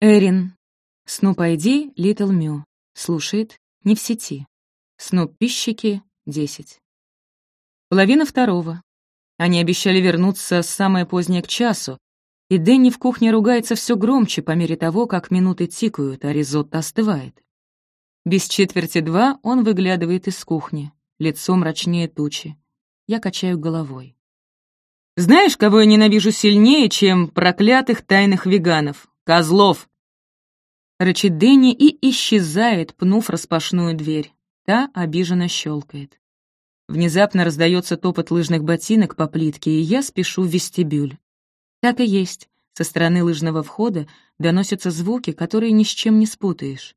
Эрин. Снуп ID Литл Мю. Слушает. Не в сети. Снуп пищики 10. Половина второго. Они обещали вернуться самое позднее к часу, и Дэнни в кухне ругается все громче по мере того, как минуты тикают, а ризотто остывает. Без четверти два он выглядывает из кухни, лицо мрачнее тучи. Я качаю головой. «Знаешь, кого я ненавижу сильнее, чем проклятых тайных веганов? Козлов!» Рычит Дэнни и исчезает, пнув распашную дверь. Та обиженно щелкает. Внезапно раздается топот лыжных ботинок по плитке, и я спешу в вестибюль. Так и есть. Со стороны лыжного входа доносятся звуки, которые ни с чем не спутаешь.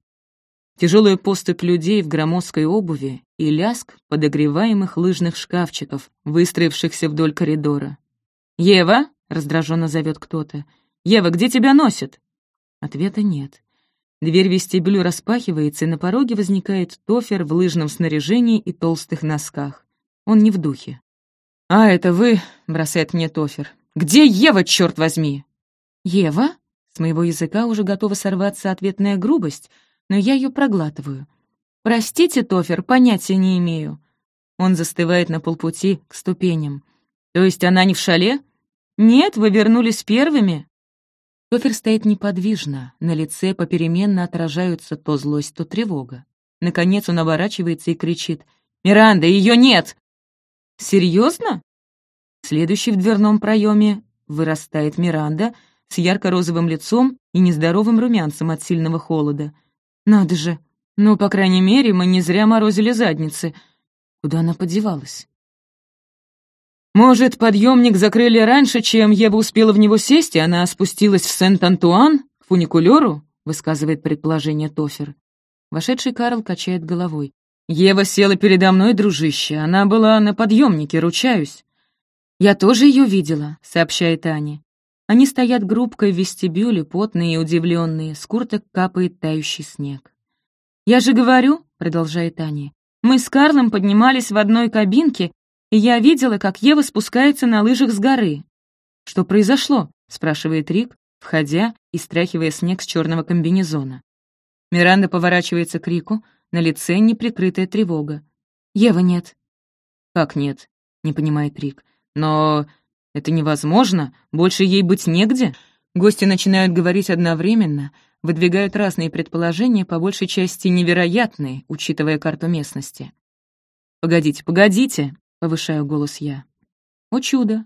Тяжелая поступь людей в громоздкой обуви и ляск подогреваемых лыжных шкафчиков, выстроившихся вдоль коридора. «Ева!» — раздраженно зовет кто-то. «Ева, где тебя носят?» Ответа нет. Дверь вестибюля распахивается, и на пороге возникает Тофер в лыжном снаряжении и толстых носках. Он не в духе. «А, это вы?» — бросает мне Тофер. «Где Ева, черт возьми?» «Ева?» С моего языка уже готова сорваться ответная грубость, но я ее проглатываю. «Простите, Тофер, понятия не имею». Он застывает на полпути к ступеням. «То есть она не в шале?» «Нет, вы вернулись первыми». Тофер стоит неподвижно, на лице попеременно отражаются то злость, то тревога. Наконец он оборачивается и кричит. «Миранда, ее нет!» «Серьезно?» Следующий в дверном проеме вырастает Миранда с ярко-розовым лицом и нездоровым румянцем от сильного холода. «Надо же! Ну, по крайней мере, мы не зря морозили задницы. Куда она подевалась?» «Может, подъемник закрыли раньше, чем Ева успела в него сесть, и она спустилась в Сент-Антуан, к фуникулеру?» — высказывает предположение Тофер. Вошедший Карл качает головой. «Ева села передо мной, дружище. Она была на подъемнике, ручаюсь». «Я тоже ее видела», — сообщает Аня. Они стоят группкой в вестибюле, потные и удивленные, с курток капает тающий снег. «Я же говорю», — продолжает Аня, «мы с Карлом поднимались в одной кабинке, и я видела, как Ева спускается на лыжах с горы». «Что произошло?» — спрашивает Рик, входя и стряхивая снег с черного комбинезона. Миранда поворачивается к Рику, на лице неприкрытая тревога. «Ева нет». «Как нет?» — не понимает Рик. «Но это невозможно, больше ей быть негде». Гости начинают говорить одновременно, выдвигают разные предположения, по большей части невероятные, учитывая карту местности. «Погодите, погодите!» — повышаю голос я. «О чудо!»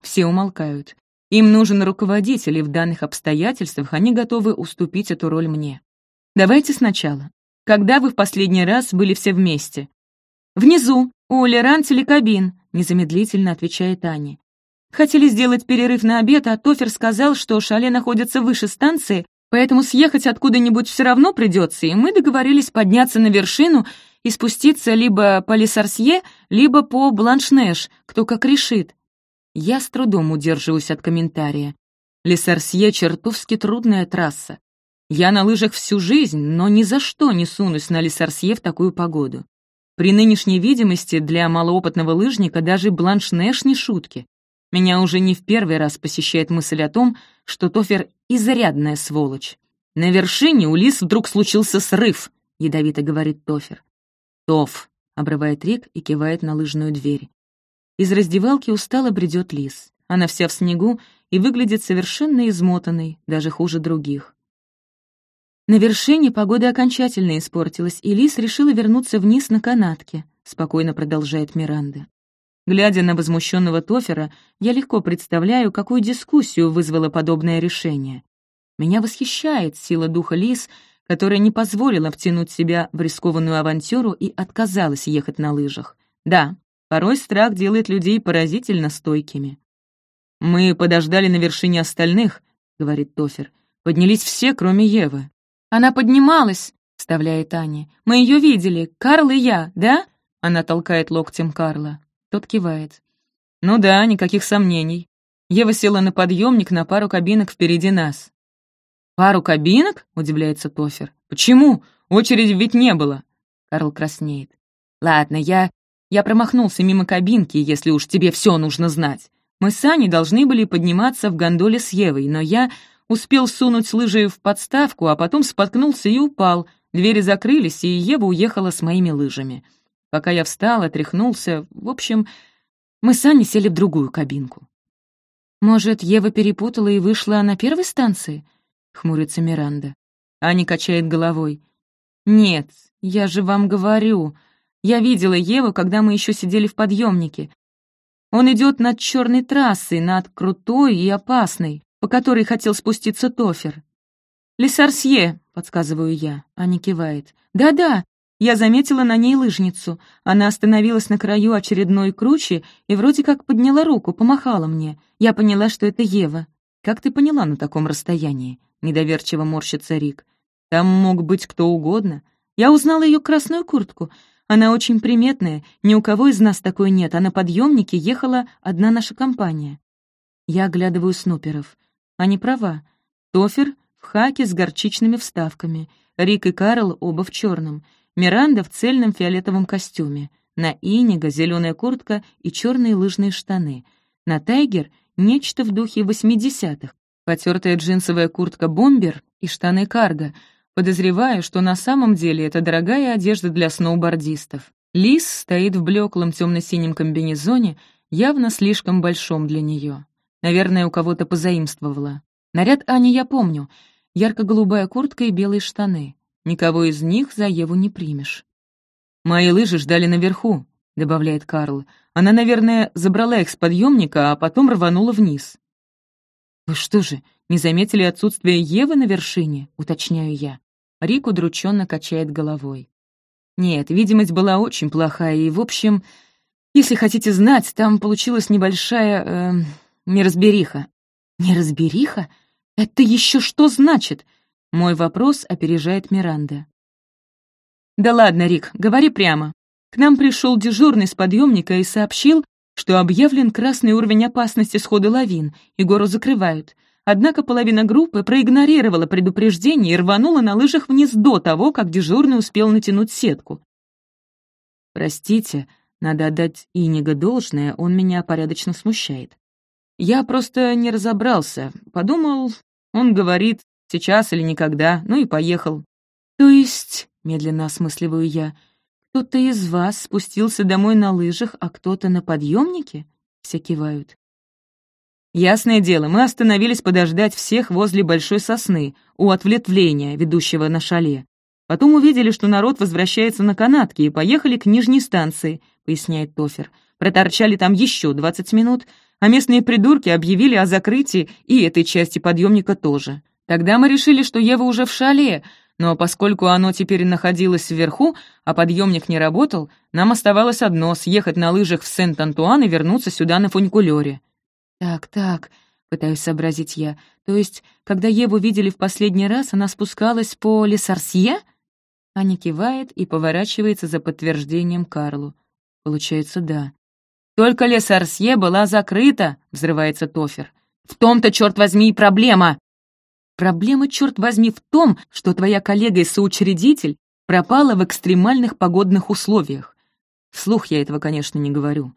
Все умолкают. Им нужен руководитель, и в данных обстоятельствах они готовы уступить эту роль мне. Давайте сначала. Когда вы в последний раз были все вместе? Внизу, у Леран телекабин, незамедлительно отвечает Аня. Хотели сделать перерыв на обед, а Тофер сказал, что шале находится выше станции, поэтому съехать откуда-нибудь все равно придется, и мы договорились подняться на вершину и спуститься либо по Лесарсье, либо по Бланшнеш, кто как решит. Я с трудом удерживаюсь от комментария. Лесарсье — чертовски трудная трасса. Я на лыжах всю жизнь, но ни за что не сунусь на Лесарсье в такую погоду. При нынешней видимости для малоопытного лыжника даже бланш-нэш не шутки. Меня уже не в первый раз посещает мысль о том, что Тофер — изрядная сволочь. «На вершине у Лис вдруг случился срыв», — ядовито говорит Тофер. «Тоф», — обрывает Рик и кивает на лыжную дверь. Из раздевалки устало бредет Лис. Она вся в снегу и выглядит совершенно измотанной, даже хуже других. На вершине погода окончательно испортилась, и Лис решила вернуться вниз на канатке, спокойно продолжает Миранда. Глядя на возмущенного Тофера, я легко представляю, какую дискуссию вызвало подобное решение. Меня восхищает сила духа Лис, которая не позволила втянуть себя в рискованную авантюру и отказалась ехать на лыжах. Да, порой страх делает людей поразительно стойкими. «Мы подождали на вершине остальных», — говорит Тофер. «Поднялись все, кроме Евы. «Она поднималась», — вставляет Аня. «Мы ее видели, Карл и я, да?» Она толкает локтем Карла. Тот кивает. «Ну да, никаких сомнений. Ева села на подъемник на пару кабинок впереди нас». «Пару кабинок?» — удивляется Тофер. «Почему? Очереди ведь не было». Карл краснеет. «Ладно, я... Я промахнулся мимо кабинки, если уж тебе все нужно знать. Мы с Аней должны были подниматься в гондоле с Евой, но я Успел сунуть лыжи в подставку, а потом споткнулся и упал. Двери закрылись, и Ева уехала с моими лыжами. Пока я встал, отряхнулся. В общем, мы с Аней сели в другую кабинку. «Может, Ева перепутала и вышла на первой станции?» — хмурится Миранда. Аня качает головой. «Нет, я же вам говорю. Я видела Еву, когда мы еще сидели в подъемнике. Он идет над черной трассой, над крутой и опасной, по которой хотел спуститься Тофер. «Лесарсье», — подсказываю я, Аня кивает. «Да-да, я заметила на ней лыжницу. Она остановилась на краю очередной кручи и вроде как подняла руку, помахала мне. Я поняла, что это Ева. Как ты поняла на таком расстоянии?» — недоверчиво морщится Рик. «Там мог быть кто угодно. Я узнала ее красную куртку. Она очень приметная, ни у кого из нас такой нет, а на подъемнике ехала одна наша компания. Я оглядываю снуперов. Они права. Тофер в хаке с горчичными вставками, Рик и Карл оба в черном, Миранда в цельном фиолетовом костюме, на Инига зеленая куртка и черные лыжные штаны, на Тайгер нечто в духе восьмидесятых, потертая джинсовая куртка-бомбер и штаны карго — Подозреваю, что на самом деле это дорогая одежда для сноубордистов. Лис стоит в блеклом темно-синем комбинезоне, явно слишком большом для нее. Наверное, у кого-то позаимствовала. Наряд Ани я помню. Ярко-голубая куртка и белые штаны. Никого из них за Еву не примешь. «Мои лыжи ждали наверху», — добавляет Карл. «Она, наверное, забрала их с подъемника, а потом рванула вниз». «Вы что же, не заметили отсутствие Евы на вершине?» — уточняю я. Рик удрученно качает головой. Нет, видимость была очень плохая, и, в общем, если хотите знать, там получилась небольшая... Э, неразбериха. Неразбериха? Это еще что значит? Мой вопрос опережает Миранда. Да ладно, Рик, говори прямо. К нам пришел дежурный с подъемника и сообщил, что объявлен красный уровень опасности схода лавин, и гору закрывают. Однако половина группы проигнорировала предупреждение и рванула на лыжах вниз до того, как дежурный успел натянуть сетку. «Простите, надо отдать Иниго должное, он меня порядочно смущает. Я просто не разобрался, подумал, он говорит, сейчас или никогда, ну и поехал. То есть, медленно осмысливаю я, кто-то из вас спустился домой на лыжах, а кто-то на подъемнике? Все кивают. Ясное дело, мы остановились подождать всех возле большой сосны, у ответвления, ведущего на шале. Потом увидели, что народ возвращается на канатке и поехали к нижней станции, поясняет Тофер. Проторчали там еще 20 минут, а местные придурки объявили о закрытии и этой части подъемника тоже. Тогда мы решили, что Ева уже в шале, но поскольку оно теперь находилось вверху, а подъемник не работал, нам оставалось одно — съехать на лыжах в Сент-Антуан и вернуться сюда на фуникулёре. «Так, так», — пытаюсь сообразить я, «то есть, когда Еву видели в последний раз, она спускалась по Лесарсье?» Аня кивает и поворачивается за подтверждением Карлу. Получается, да. «Только Лесарсье была закрыта», — взрывается Тофер. «В том-то, черт возьми, и проблема!» «Проблема, черт возьми, в том, что твоя коллега и соучредитель пропала в экстремальных погодных условиях. Вслух я этого, конечно, не говорю.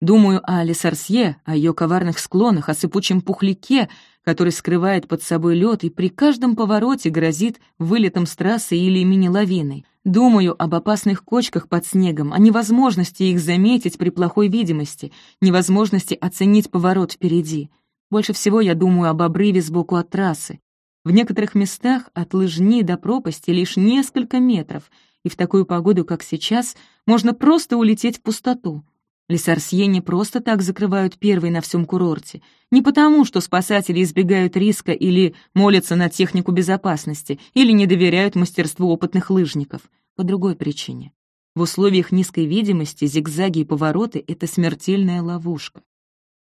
Думаю о Лесарсье, о ее коварных склонах, о сыпучем пухляке, который скрывает под собой лед и при каждом повороте грозит вылетом с трассы или мини-лавиной. Думаю об опасных кочках под снегом, о невозможности их заметить при плохой видимости, невозможности оценить поворот впереди. Больше всего я думаю об обрыве сбоку от трассы. В некоторых местах от лыжни до пропасти лишь несколько метров, и в такую погоду, как сейчас, можно просто улететь в пустоту. Лесарсье не просто так закрывают первый на всем курорте. Не потому, что спасатели избегают риска или молятся на технику безопасности, или не доверяют мастерству опытных лыжников. По другой причине. В условиях низкой видимости зигзаги и повороты — это смертельная ловушка.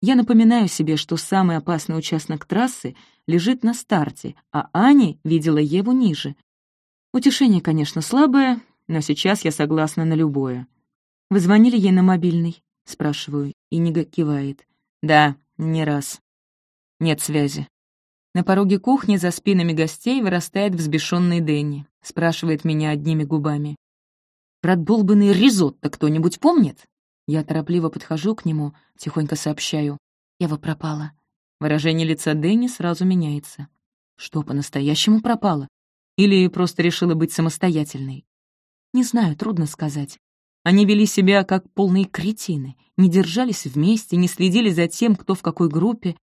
Я напоминаю себе, что самый опасный участок трассы лежит на старте, а Ани видела Еву ниже. Утешение, конечно, слабое, но сейчас я согласна на любое. Вы звонили ей на мобильный? — спрашиваю, и Нига кивает. «Да, не раз. Нет связи». На пороге кухни за спинами гостей вырастает взбешенный Дэнни. Спрашивает меня одними губами. «Про долбанный ризотто кто-нибудь помнит?» Я торопливо подхожу к нему, тихонько сообщаю. «Ева пропала». Выражение лица Дэнни сразу меняется. Что, по-настоящему пропала? Или просто решила быть самостоятельной? Не знаю, трудно сказать. Они вели себя как полные кретины, не держались вместе, не следили за тем, кто в какой группе.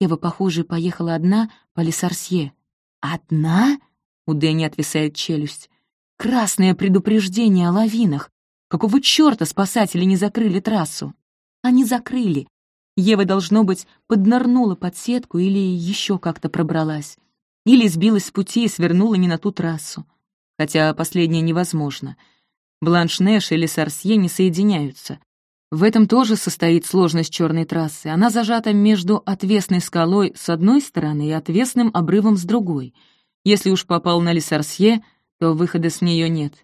Ева, похоже, поехала одна по Лесарсье. «Одна?» — у Дэнни отвисает челюсть. «Красное предупреждение о лавинах. Какого чёрта спасатели не закрыли трассу?» «Они закрыли. Ева, должно быть, поднырнула под сетку или еще как-то пробралась. Или сбилась с пути и свернула не на ту трассу. Хотя последнее невозможно. Бланш-Нэш или Сарсье не соединяются. В этом тоже состоит сложность черной трассы. Она зажата между отвесной скалой с одной стороны и отвесным обрывом с другой. Если уж попал на Лесарсье, то выхода с нее нет.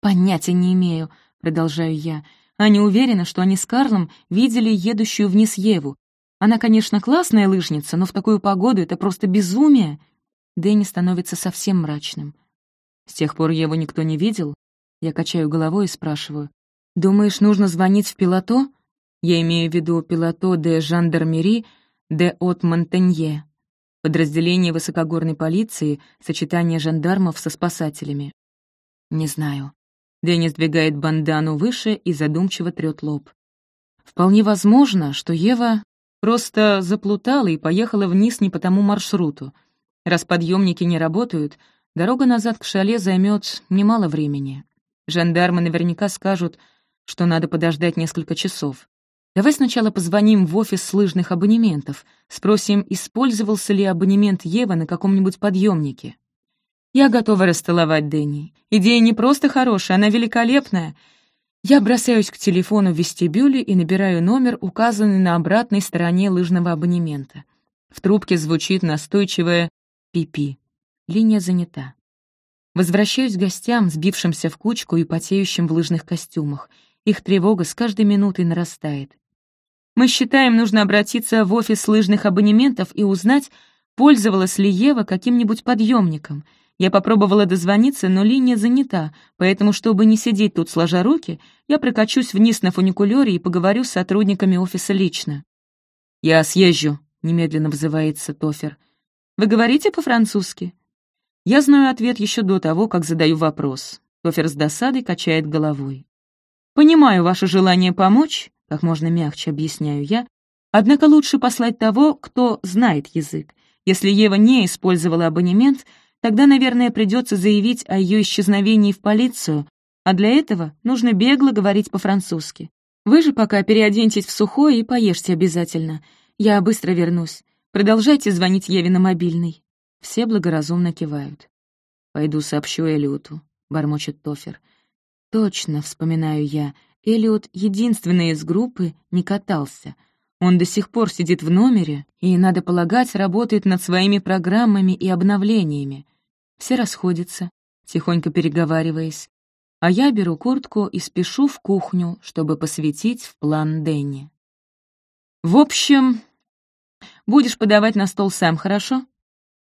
«Понятия не имею», — продолжаю я. Аня уверена, что они с Карлом видели едущую вниз Еву. Она, конечно, классная лыжница, но в такую погоду это просто безумие. Дэнни становится совсем мрачным. С тех пор Еву никто не видел. Я качаю головой и спрашиваю. «Думаешь, нужно звонить в пилото?» Я имею в виду пилото де жандармери де от Монтенье, подразделение высокогорной полиции, сочетание жандармов со спасателями. Не знаю. Дэнни сдвигает бандану выше и задумчиво трёт лоб. Вполне возможно, что Ева просто заплутала и поехала вниз не по тому маршруту. Раз подъемники не работают, дорога назад к шале займет немало времени. Жандармы наверняка скажут, что надо подождать несколько часов. Давай сначала позвоним в офис лыжных абонементов, спросим, использовался ли абонемент Евы на каком-нибудь подъемнике. Я готова расстыловать Дэнни. Идея не просто хорошая, она великолепная. Я бросаюсь к телефону в вестибюле и набираю номер, указанный на обратной стороне лыжного абонемента. В трубке звучит настойчивое «пипи». Линия занята. Возвращаюсь к гостям, сбившимся в кучку и потеющим в лыжных костюмах. Их тревога с каждой минутой нарастает. Мы считаем, нужно обратиться в офис лыжных абонементов и узнать, пользовалась ли Ева каким-нибудь подъемником — я попробовала дозвониться, но линия занята, поэтому, чтобы не сидеть тут сложа руки, я прокачусь вниз на фуникулёре и поговорю с сотрудниками офиса лично. «Я съезжу», — немедленно взывается Тофер. «Вы говорите по-французски?» Я знаю ответ еще до того, как задаю вопрос. Тофер с досадой качает головой. «Понимаю ваше желание помочь», — как можно мягче объясняю я, «однако лучше послать того, кто знает язык. Если Ева не использовала абонемент, Тогда, наверное, придется заявить о ее исчезновении в полицию, а для этого нужно бегло говорить по-французски. Вы же пока переоденьтесь в сухое и поешьте обязательно. Я быстро вернусь. Продолжайте звонить Еве на мобильный». Все благоразумно кивают. «Пойду сообщу Элиоту», — бормочет Тофер. «Точно», — вспоминаю я, Элиот единственный из группы не катался. Он до сих пор сидит в номере и, надо полагать, работает над своими программами и обновлениями. Все расходятся, тихонько переговариваясь, а я беру куртку и спешу в кухню, чтобы посвятить в план Дэнни. «В общем, будешь подавать на стол сам, хорошо?»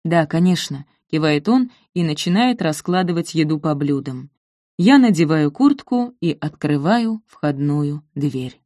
«Да, конечно», — кивает он и начинает раскладывать еду по блюдам. Я надеваю куртку и открываю входную дверь.